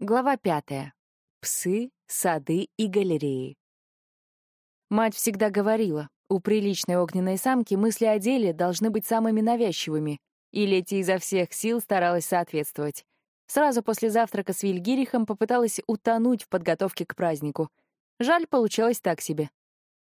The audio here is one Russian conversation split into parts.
Глава пятая. Псы, сады и галереи. Мать всегда говорила, у приличной огненной самки мысли о деле должны быть самыми навязчивыми, и Лети изо всех сил старалась соответствовать. Сразу после завтрака с Вильгирихом попыталась утонуть в подготовке к празднику. Жаль, получалось так себе.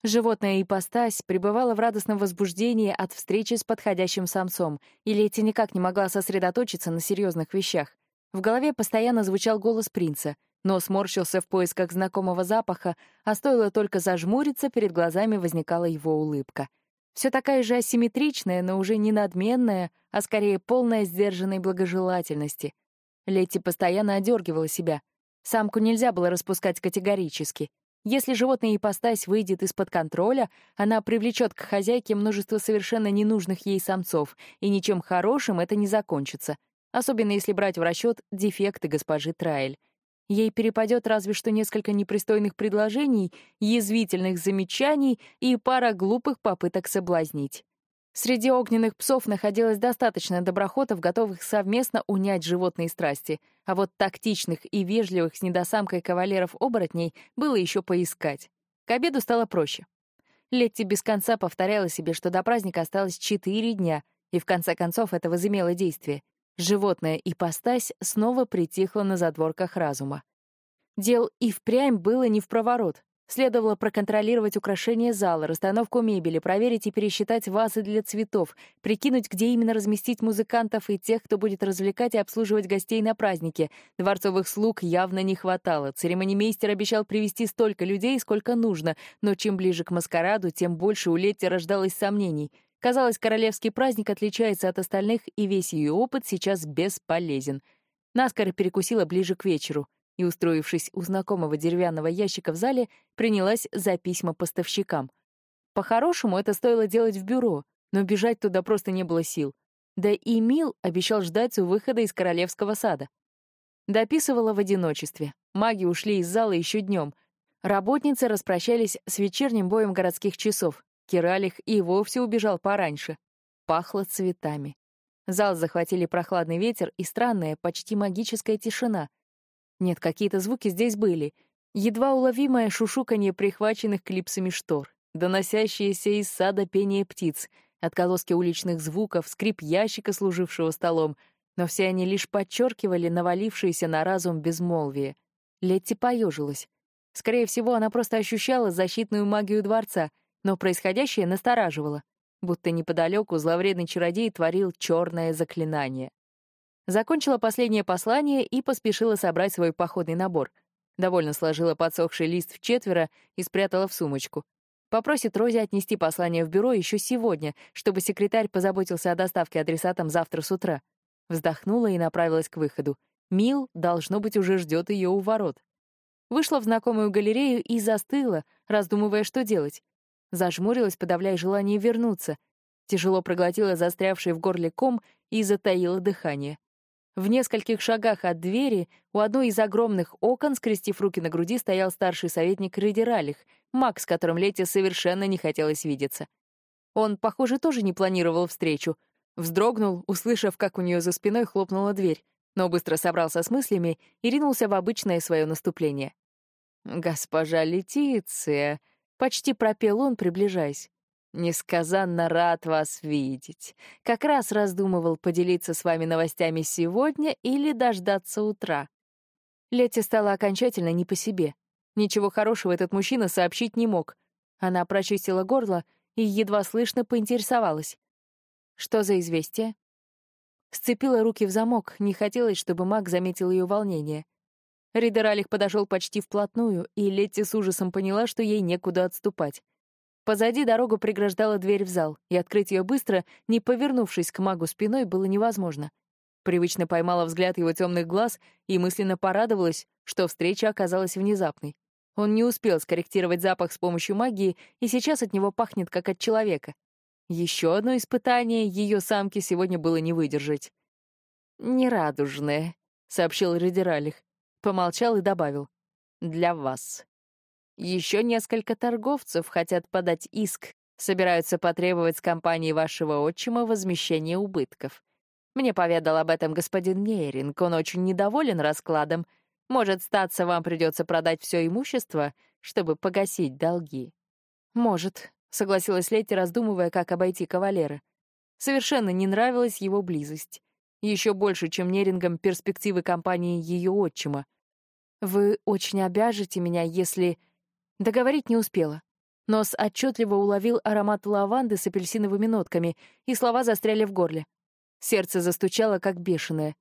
Животная ипостась пребывала в радостном возбуждении от встречи с подходящим самцом, и Лети никак не могла сосредоточиться на серьезных вещах. В голове постоянно звучал голос принца, но сморщился в поисках знакомого запаха, а стоило только зажмуриться, перед глазами возникала его улыбка. Все такая же асимметричная, но уже не надменная, а скорее полная сдержанной благожелательности. Летти постоянно одергивала себя. Самку нельзя было распускать категорически. Если животное ипостась выйдет из-под контроля, она привлечет к хозяйке множество совершенно ненужных ей самцов, и ничем хорошим это не закончится — особенно если брать в расчет дефекты госпожи Трайль. Ей перепадет разве что несколько непристойных предложений, язвительных замечаний и пара глупых попыток соблазнить. Среди огненных псов находилось достаточно доброхотов, готовых совместно унять животные страсти, а вот тактичных и вежливых с недосамкой кавалеров-оборотней было еще поискать. К обеду стало проще. Летти без конца повторяла себе, что до праздника осталось четыре дня, и в конце концов это возымело действие. Животная ипостась снова притихла на задворках разума. Дел и впрямь было не в проворот. Следовало проконтролировать украшение зала, расстановку мебели, проверить и пересчитать вазы для цветов, прикинуть, где именно разместить музыкантов и тех, кто будет развлекать и обслуживать гостей на празднике. Дворцовых слуг явно не хватало. Церемонимейстер обещал привести столько людей, сколько нужно, но чем ближе к маскараду, тем больше у Летти рождалось сомнений — Казалось, королевский праздник отличается от остальных, и весь ее опыт сейчас бесполезен. Наскоро перекусила ближе к вечеру и, устроившись у знакомого деревянного ящика в зале, принялась за письма поставщикам. По-хорошему, это стоило делать в бюро, но бежать туда просто не было сил. Да и Мил обещал ждать у выхода из королевского сада. Дописывала в одиночестве. Маги ушли из зала еще днем. Работницы распрощались с вечерним боем городских часов, Киралих и вовсе убежал пораньше. Пахло цветами. Зал захватили прохладный ветер и странная, почти магическая тишина. Нет, какие-то звуки здесь были. Едва уловимое шушуканье прихваченных клипсами штор, доносящиеся из сада пение птиц, отголоски уличных звуков, скрип ящика, служившего столом, но все они лишь подчеркивали навалившееся на разум безмолвие. Летти поежилась. Скорее всего, она просто ощущала защитную магию дворца — но происходящее настораживало, будто неподалеку зловредный чародей творил черное заклинание. Закончила последнее послание и поспешила собрать свой походный набор. Довольно сложила подсохший лист в четверо и спрятала в сумочку. Попросит Рози отнести послание в бюро еще сегодня, чтобы секретарь позаботился о доставке адресатам завтра с утра. Вздохнула и направилась к выходу. Мил, должно быть, уже ждет ее у ворот. Вышла в знакомую галерею и застыла, раздумывая, что делать. Зажмурилась, подавляя желание вернуться. Тяжело проглотила застрявший в горле ком и затаила дыхание. В нескольких шагах от двери у одной из огромных окон, скрестив руки на груди, стоял старший советник Рейдералих, маг, с которым Лете совершенно не хотелось видеться. Он, похоже, тоже не планировал встречу. Вздрогнул, услышав, как у нее за спиной хлопнула дверь, но быстро собрался с мыслями и ринулся в обычное свое наступление. «Госпожа Летиция», Почти пропел он, приближаясь. «Несказанно рад вас видеть. Как раз раздумывал поделиться с вами новостями сегодня или дождаться утра». Летти стала окончательно не по себе. Ничего хорошего этот мужчина сообщить не мог. Она прочистила горло и едва слышно поинтересовалась. «Что за известие?» Сцепила руки в замок, не хотелось, чтобы маг заметил ее волнение. Ридералих подошел почти вплотную, и Летти с ужасом поняла, что ей некуда отступать. Позади дорогу преграждала дверь в зал, и открыть ее быстро, не повернувшись к магу спиной, было невозможно. Привычно поймала взгляд его темных глаз и мысленно порадовалась, что встреча оказалась внезапной. Он не успел скорректировать запах с помощью магии, и сейчас от него пахнет, как от человека. Еще одно испытание ее самки сегодня было не выдержать. «Нерадужное», — сообщил Ридералих. Помолчал и добавил. «Для вас. Еще несколько торговцев хотят подать иск, собираются потребовать с компании вашего отчима возмещения убытков. Мне поведал об этом господин Нейринг, он очень недоволен раскладом. Может, статься вам придется продать все имущество, чтобы погасить долги?» «Может», — согласилась Летти, раздумывая, как обойти кавалера. Совершенно не нравилась его близость. Еще больше, чем Нерингам, перспективы компании ее отчима. «Вы очень обяжете меня, если...» Договорить не успела. Нос отчетливо уловил аромат лаванды с апельсиновыми нотками, и слова застряли в горле. Сердце застучало, как бешеное.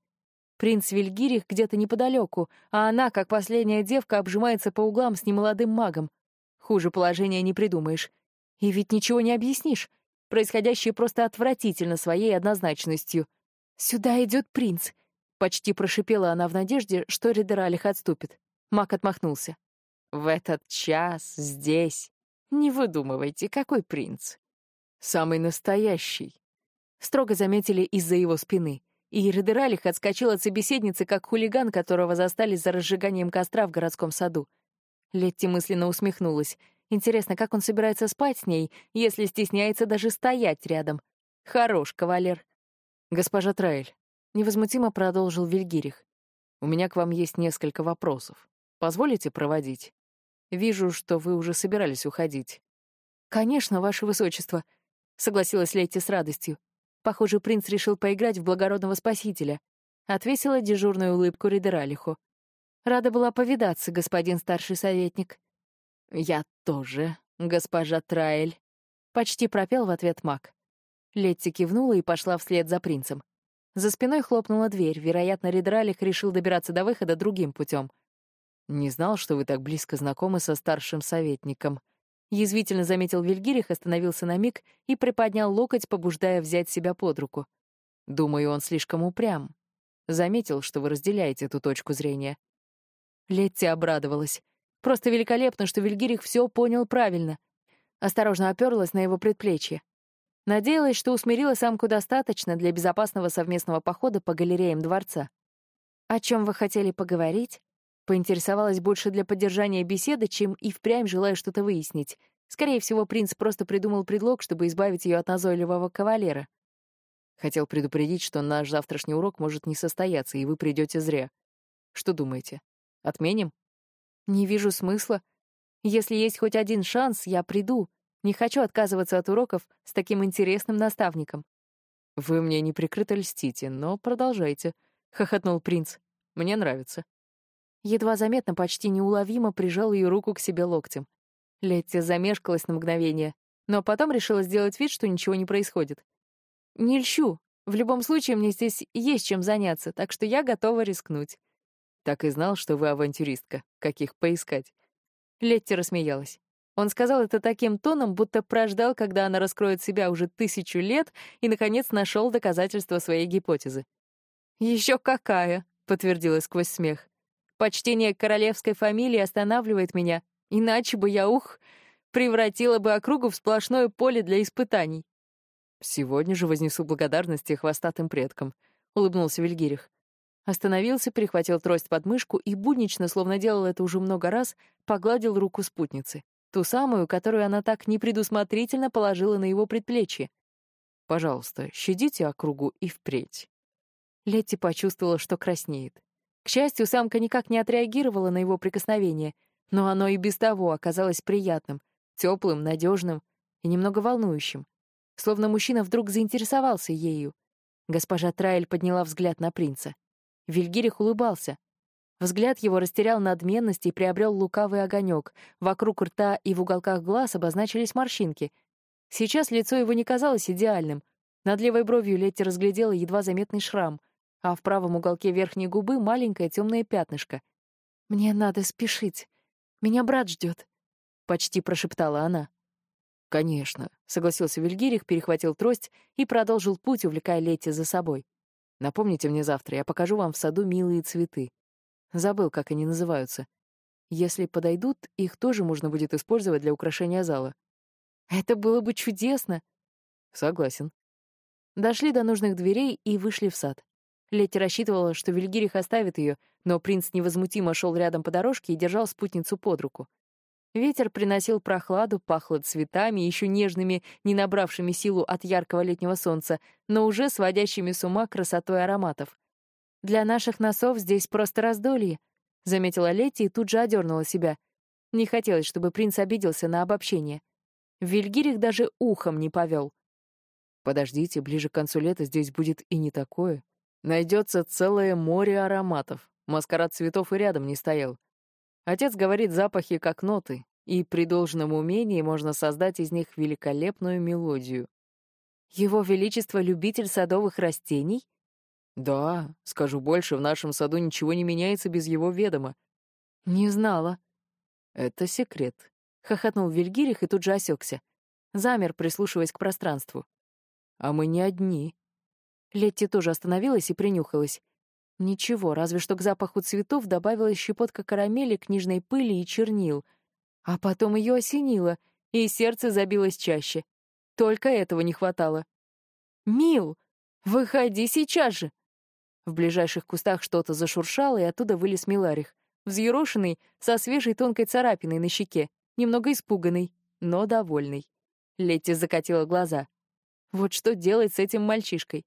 Принц Вильгирих где-то неподалеку, а она, как последняя девка, обжимается по углам с немолодым магом. Хуже положения не придумаешь. И ведь ничего не объяснишь. Происходящее просто отвратительно своей однозначностью. «Сюда идет принц», — почти прошипела она в надежде, что Ридералих отступит. Маг отмахнулся. «В этот час, здесь. Не выдумывайте, какой принц?» «Самый настоящий», — строго заметили из-за его спины. И Ридералих отскочил от собеседницы, как хулиган, которого застали за разжиганием костра в городском саду. Летти мысленно усмехнулась. Интересно, как он собирается спать с ней, если стесняется даже стоять рядом? Хорош, кавалер. Госпожа Траэль, невозмутимо продолжил Вильгирих. У меня к вам есть несколько вопросов. Позволите проводить? Вижу, что вы уже собирались уходить. Конечно, ваше высочество, согласилась Летти с радостью. Похоже, принц решил поиграть в благородного спасителя. Отвесила дежурную улыбку Ридералиху. Рада была повидаться, господин старший советник. Я тоже, госпожа Траэль. Почти пропел в ответ маг. Летти кивнула и пошла вслед за принцем. За спиной хлопнула дверь. Вероятно, Ридралих решил добираться до выхода другим путем. «Не знал, что вы так близко знакомы со старшим советником», Язвительно заметил Вильгирих, остановился на миг и приподнял локоть, побуждая взять себя под руку. Думаю, он слишком упрям. Заметил, что вы разделяете эту точку зрения. Летти обрадовалась. Просто великолепно, что Вильгирих все понял правильно. Осторожно оперлась на его предплечье. Надеялась, что усмирила самку достаточно для безопасного совместного похода по галереям дворца. «О чем вы хотели поговорить?» Поинтересовалась больше для поддержания беседы, чем и впрямь желая что-то выяснить. Скорее всего, принц просто придумал предлог, чтобы избавить ее от назойливого кавалера. Хотел предупредить, что наш завтрашний урок может не состояться, и вы придете зря. Что думаете? Отменим? Не вижу смысла. Если есть хоть один шанс, я приду. Не хочу отказываться от уроков с таким интересным наставником. Вы мне неприкрыто льстите, но продолжайте, — хохотнул принц. Мне нравится едва заметно, почти неуловимо прижал ее руку к себе локтем. Летти замешкалась на мгновение, но потом решила сделать вид, что ничего не происходит. «Не льщу. В любом случае, мне здесь есть чем заняться, так что я готова рискнуть». «Так и знал, что вы авантюристка. Каких поискать?» Летти рассмеялась. Он сказал это таким тоном, будто прождал, когда она раскроет себя уже тысячу лет и, наконец, нашел доказательства своей гипотезы. «Еще какая!» — подтвердила сквозь смех. Почтение королевской фамилии останавливает меня, иначе бы я, ух, превратила бы округу в сплошное поле для испытаний. «Сегодня же вознесу благодарности хвостатым предкам», — улыбнулся Вильгирих. Остановился, перехватил трость под мышку и буднично, словно делал это уже много раз, погладил руку спутницы. Ту самую, которую она так непредусмотрительно положила на его предплечье. «Пожалуйста, щадите округу и впредь». Летти почувствовала, что краснеет. К счастью, самка никак не отреагировала на его прикосновение, но оно и без того оказалось приятным, теплым, надежным и немного волнующим. Словно мужчина вдруг заинтересовался ею. Госпожа Трайль подняла взгляд на принца. Вильгирих улыбался. Взгляд его растерял надменность и приобрел лукавый огонек. Вокруг рта и в уголках глаз обозначились морщинки. Сейчас лицо его не казалось идеальным. Над левой бровью Летти разглядела едва заметный шрам — а в правом уголке верхней губы маленькое темное пятнышко. «Мне надо спешить. Меня брат ждет», — почти прошептала она. «Конечно», — согласился Вильгирих, перехватил трость и продолжил путь, увлекая Летти за собой. «Напомните мне завтра, я покажу вам в саду милые цветы. Забыл, как они называются. Если подойдут, их тоже можно будет использовать для украшения зала». «Это было бы чудесно!» «Согласен». Дошли до нужных дверей и вышли в сад. Летти рассчитывала, что Вильгирих оставит ее, но принц невозмутимо шел рядом по дорожке и держал спутницу под руку. Ветер приносил прохладу, пахло цветами, еще нежными, не набравшими силу от яркого летнего солнца, но уже сводящими с ума красотой ароматов. «Для наших носов здесь просто раздолье», — заметила Летти и тут же одернула себя. Не хотелось, чтобы принц обиделся на обобщение. Вильгирих даже ухом не повел. «Подождите, ближе к концу лета здесь будет и не такое. Найдется целое море ароматов. Маскарад цветов и рядом не стоял. Отец говорит запахи как ноты, и при должном умении можно создать из них великолепную мелодию. Его Величество — любитель садовых растений? Да, скажу больше, в нашем саду ничего не меняется без его ведома. Не знала. Это секрет. Хохотнул Вильгирих и тут же осекся. Замер, прислушиваясь к пространству. А мы не одни. Летти тоже остановилась и принюхалась. Ничего, разве что к запаху цветов добавилась щепотка карамели, книжной пыли и чернил. А потом ее осенило, и сердце забилось чаще. Только этого не хватало. «Мил, выходи сейчас же!» В ближайших кустах что-то зашуршало, и оттуда вылез Миларих, взъерошенный, со свежей тонкой царапиной на щеке, немного испуганный, но довольный. Летти закатила глаза. Вот что делать с этим мальчишкой?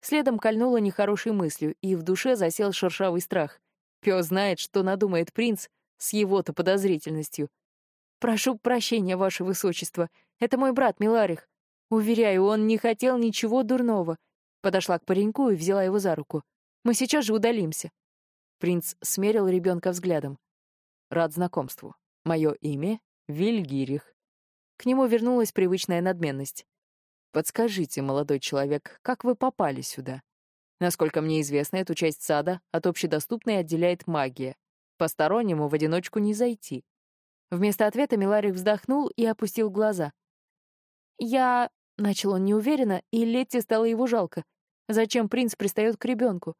Следом кольнула нехорошей мыслью, и в душе засел шершавый страх. Пёс знает, что надумает принц с его-то подозрительностью. «Прошу прощения, ваше высочество. Это мой брат Миларих. Уверяю, он не хотел ничего дурного». Подошла к пареньку и взяла его за руку. «Мы сейчас же удалимся». Принц смерил ребенка взглядом. «Рад знакомству. Мое имя — Вильгирих». К нему вернулась привычная надменность. Подскажите, молодой человек, как вы попали сюда? Насколько мне известно, эту часть сада от общедоступной отделяет магия. Постороннему в одиночку не зайти. Вместо ответа Миларик вздохнул и опустил глаза. «Я...» — начал он неуверенно, и Летти стало его жалко. Зачем принц пристает к ребенку?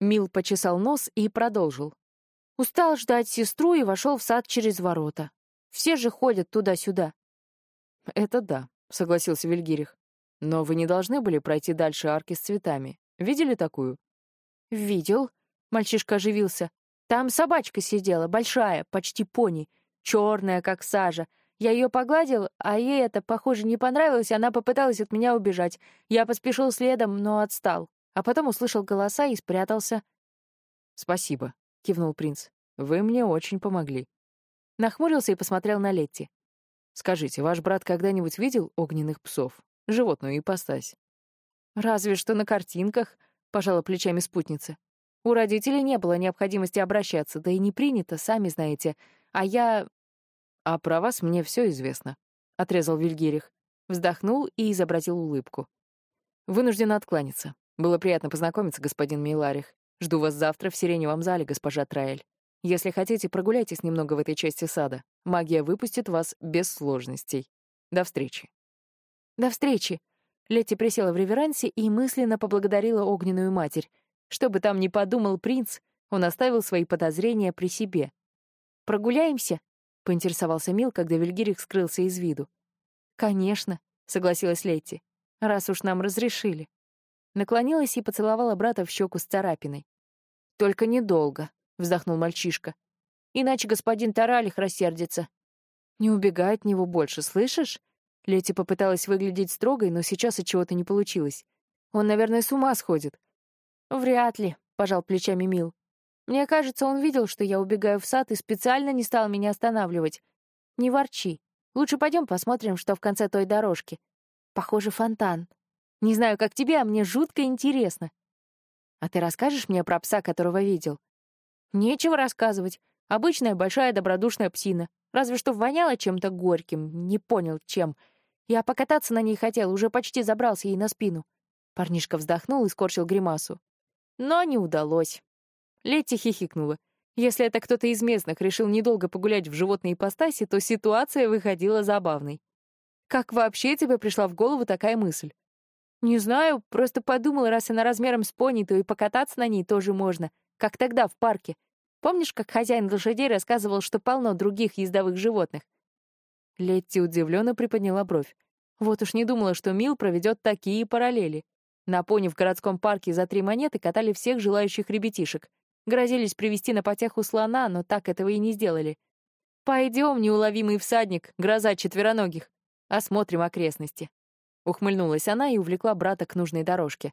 Мил почесал нос и продолжил. Устал ждать сестру и вошел в сад через ворота. Все же ходят туда-сюда. «Это да», — согласился Вильгирих. Но вы не должны были пройти дальше арки с цветами. Видели такую? Видел. Мальчишка оживился. Там собачка сидела, большая, почти пони, черная, как сажа. Я ее погладил, а ей это, похоже, не понравилось, она попыталась от меня убежать. Я поспешил следом, но отстал. А потом услышал голоса и спрятался. «Спасибо», — кивнул принц. «Вы мне очень помогли». Нахмурился и посмотрел на Летти. «Скажите, ваш брат когда-нибудь видел огненных псов? животную ипостась. «Разве что на картинках», — пожала плечами спутница. «У родителей не было необходимости обращаться, да и не принято, сами знаете. А я...» «А про вас мне все известно», — отрезал Вильгирих. Вздохнул и изобразил улыбку. «Вынужден откланяться. Было приятно познакомиться, господин Миларих. Жду вас завтра в сиреневом зале, госпожа Траэль. Если хотите, прогуляйтесь немного в этой части сада. Магия выпустит вас без сложностей. До встречи». «До встречи!» Летти присела в реверансе и мысленно поблагодарила огненную матерь. Что бы там ни подумал принц, он оставил свои подозрения при себе. «Прогуляемся?» — поинтересовался Мил, когда Вильгирих скрылся из виду. «Конечно», — согласилась Летти, — «раз уж нам разрешили». Наклонилась и поцеловала брата в щеку с царапиной. «Только недолго», — вздохнул мальчишка. «Иначе господин Таралих рассердится». «Не убегай от него больше, слышишь?» Лети попыталась выглядеть строгой, но сейчас от чего-то не получилось. Он, наверное, с ума сходит. Вряд ли, пожал плечами Мил. Мне кажется, он видел, что я убегаю в сад и специально не стал меня останавливать. Не ворчи. Лучше пойдем посмотрим, что в конце той дорожки. Похоже, фонтан. Не знаю, как тебе, а мне жутко интересно. А ты расскажешь мне про пса, которого видел? Нечего рассказывать. Обычная большая добродушная псина. Разве что воняла чем-то горьким, не понял чем — я покататься на ней хотел, уже почти забрался ей на спину. Парнишка вздохнул и скорчил гримасу. Но не удалось. Летти хихикнула. Если это кто-то из местных решил недолго погулять в животной ипостаси, то ситуация выходила забавной. Как вообще тебе пришла в голову такая мысль? Не знаю, просто подумала, раз она размером с пони, то и покататься на ней тоже можно, как тогда в парке. Помнишь, как хозяин лошадей рассказывал, что полно других ездовых животных? Летти удивленно приподняла бровь. Вот уж не думала, что Мил проведет такие параллели. На пони в городском парке за три монеты катали всех желающих ребятишек. Грозились привести на потеху слона, но так этого и не сделали. «Пойдем, неуловимый всадник, гроза четвероногих. Осмотрим окрестности». Ухмыльнулась она и увлекла брата к нужной дорожке.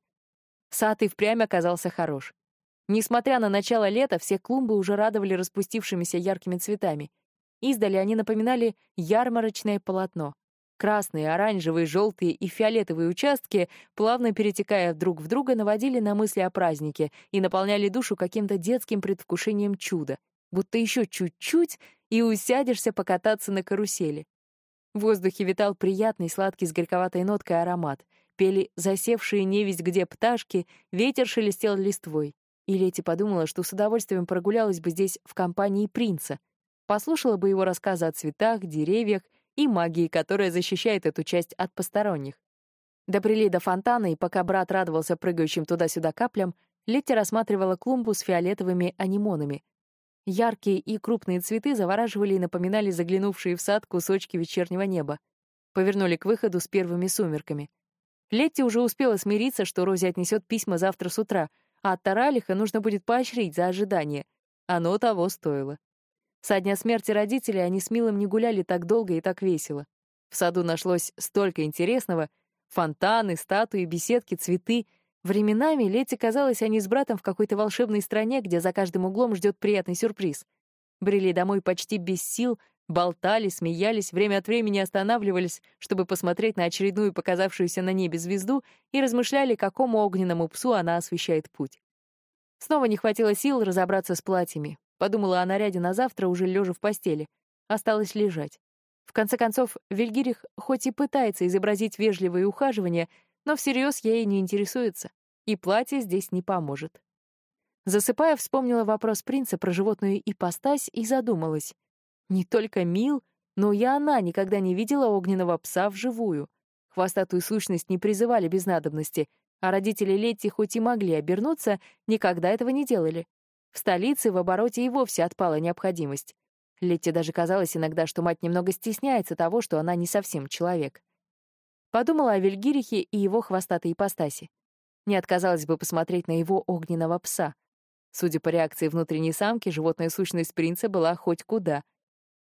Сад и впрямь оказался хорош. Несмотря на начало лета, все клумбы уже радовали распустившимися яркими цветами. Издали они напоминали ярмарочное полотно. Красные, оранжевые, желтые и фиолетовые участки, плавно перетекая друг в друга, наводили на мысли о празднике и наполняли душу каким-то детским предвкушением чуда, будто еще чуть-чуть и усядешься покататься на карусели. В воздухе витал приятный сладкий с горьковатой ноткой аромат. Пели засевшие невесть где пташки, ветер шелестел листвой. И Лети подумала, что с удовольствием прогулялась бы здесь в компании принца, послушала бы его рассказы о цветах, деревьях и магии, которая защищает эту часть от посторонних. До фонтана, и пока брат радовался прыгающим туда-сюда каплям, Летти рассматривала клумбу с фиолетовыми анимонами. Яркие и крупные цветы завораживали и напоминали заглянувшие в сад кусочки вечернего неба. Повернули к выходу с первыми сумерками. Летти уже успела смириться, что Рози отнесет письма завтра с утра, а от Таралиха нужно будет поощрить за ожидание. Оно того стоило. Со дня смерти родителей они с Милым не гуляли так долго и так весело. В саду нашлось столько интересного — фонтаны, статуи, беседки, цветы. Временами Лете казалось, они с братом в какой-то волшебной стране, где за каждым углом ждет приятный сюрприз. Брели домой почти без сил, болтали, смеялись, время от времени останавливались, чтобы посмотреть на очередную показавшуюся на небе звезду и размышляли, какому огненному псу она освещает путь. Снова не хватило сил разобраться с платьями. Подумала о наряде на завтра, уже лежа в постели. Осталось лежать. В конце концов, Вильгирих хоть и пытается изобразить вежливые ухаживания, но всерьез ей не интересуется, и платье здесь не поможет. Засыпая, вспомнила вопрос принца про животную ипостась и задумалась. Не только Мил, но и она никогда не видела огненного пса вживую. Хвостатую сущность не призывали без надобности, а родители Летти хоть и могли обернуться, никогда этого не делали. В столице в обороте и вовсе отпала необходимость. Летте даже казалось иногда, что мать немного стесняется того, что она не совсем человек. Подумала о Вильгирихе и его хвостатой ипостаси. Не отказалась бы посмотреть на его огненного пса. Судя по реакции внутренней самки, животная сущность принца была хоть куда.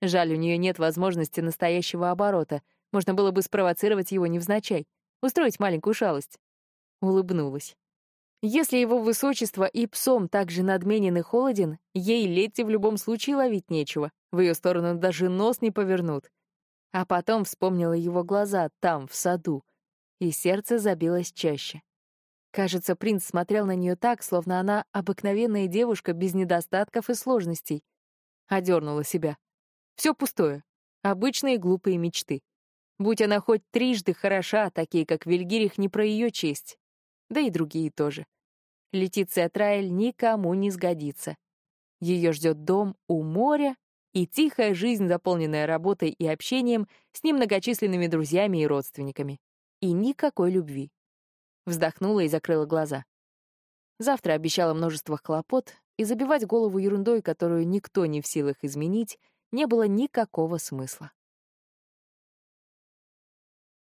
Жаль, у нее нет возможности настоящего оборота. Можно было бы спровоцировать его невзначай, устроить маленькую шалость. Улыбнулась. Если его высочество и псом так же надменен и холоден, ей Летти в любом случае ловить нечего. В ее сторону даже нос не повернут. А потом вспомнила его глаза там, в саду, и сердце забилось чаще. Кажется, принц смотрел на нее так, словно она обыкновенная девушка без недостатков и сложностей. Одернула себя. Все пустое. Обычные глупые мечты. Будь она хоть трижды хороша, такие как Вильгирих, не про ее честь да и другие тоже. Летиция Трайль никому не сгодится. Ее ждет дом у моря и тихая жизнь, заполненная работой и общением с немногочисленными друзьями и родственниками. И никакой любви. Вздохнула и закрыла глаза. Завтра обещала множество хлопот, и забивать голову ерундой, которую никто не в силах изменить, не было никакого смысла.